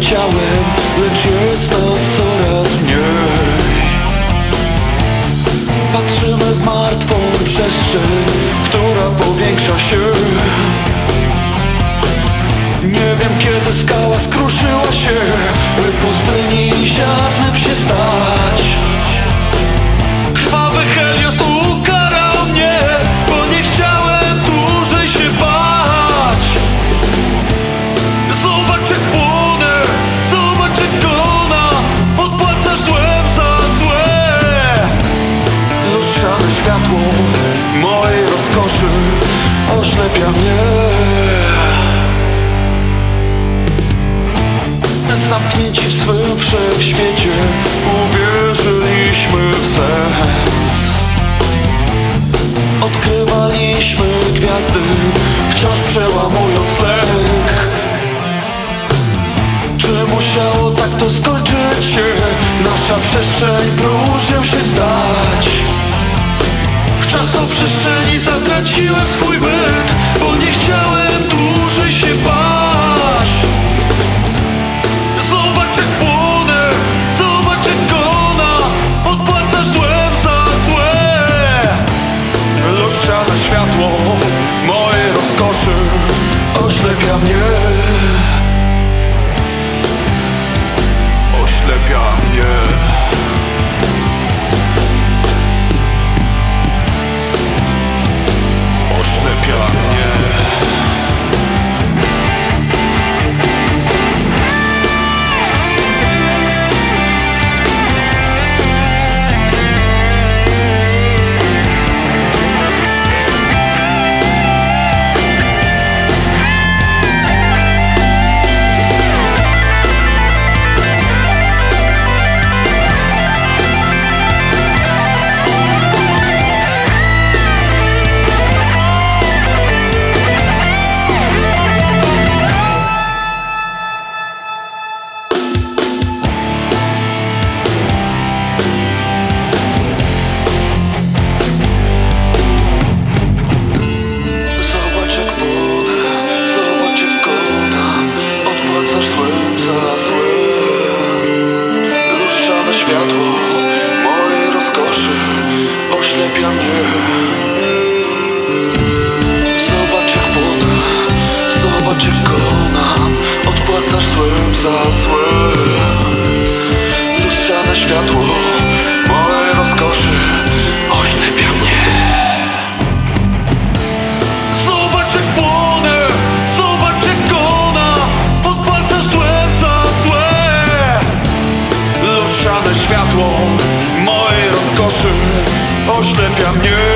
Ciałem, lecz jest nas coraz mniej. Patrzymy w martwą przestrzeń, która powiększa się. Nie wiem kiedy skała skruszyła się, by pustyni ziarnem się oślepia mnie Zamknięci w swym wszechświecie uwierzyliśmy w sens. Odkrywaliśmy gwiazdy, wciąż przełamując lęk. Czy musiało tak to skończyć się? Nasza przestrzeń próżnią się stać W czasoprzestrzeni zatraciłem swój byt Oślepia mnie. Oślepia mnie Oślepia mnie Zobacz